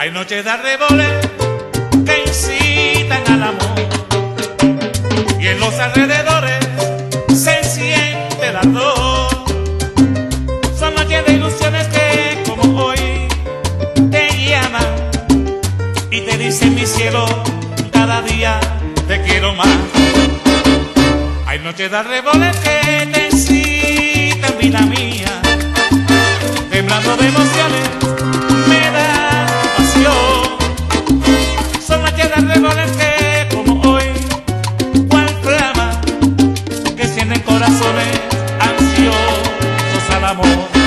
Hay noches de arreboles que incitan al amor y en los alrededores se siente la dor. Son noches de ilusiones que como hoy te llaman y te dicen mi cielo, cada día te quiero más. Hay noches de arreboles que te siguen amor.